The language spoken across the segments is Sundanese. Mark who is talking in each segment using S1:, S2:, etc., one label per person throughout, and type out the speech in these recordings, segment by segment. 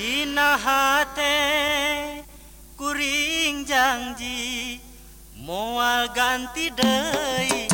S1: Dinahate kuring janji mual ganti deui.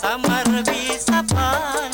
S1: Samar bisa pan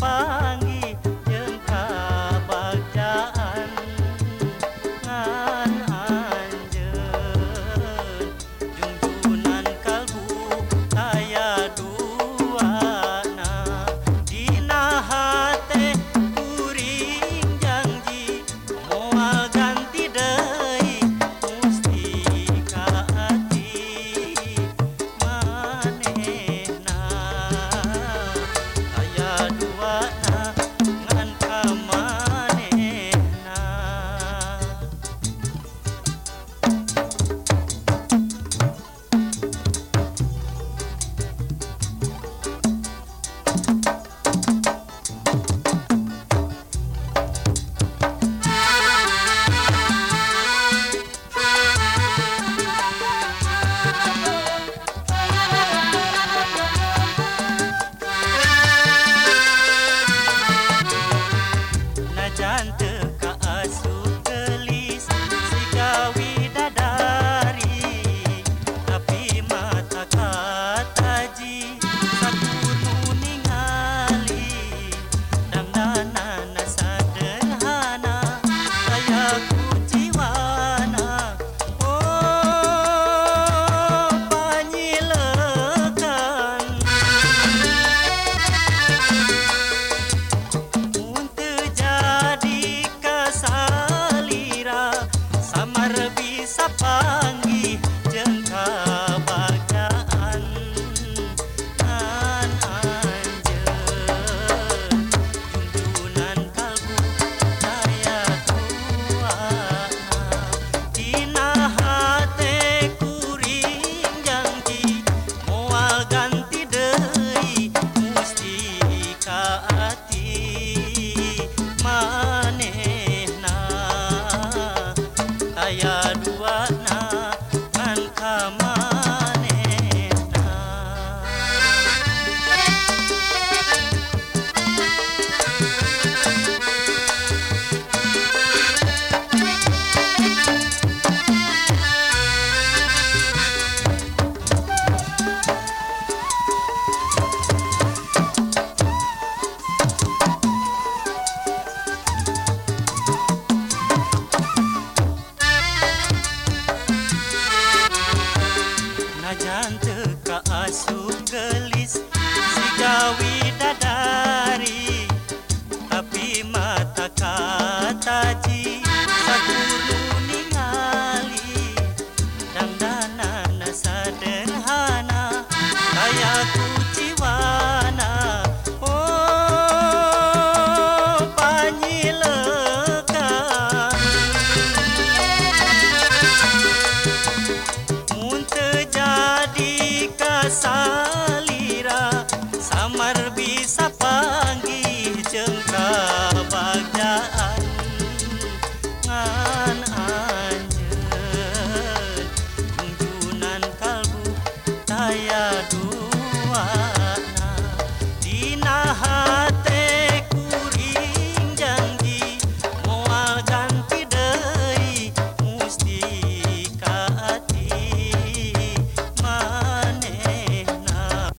S1: பாங்க தயார் bisa panggil.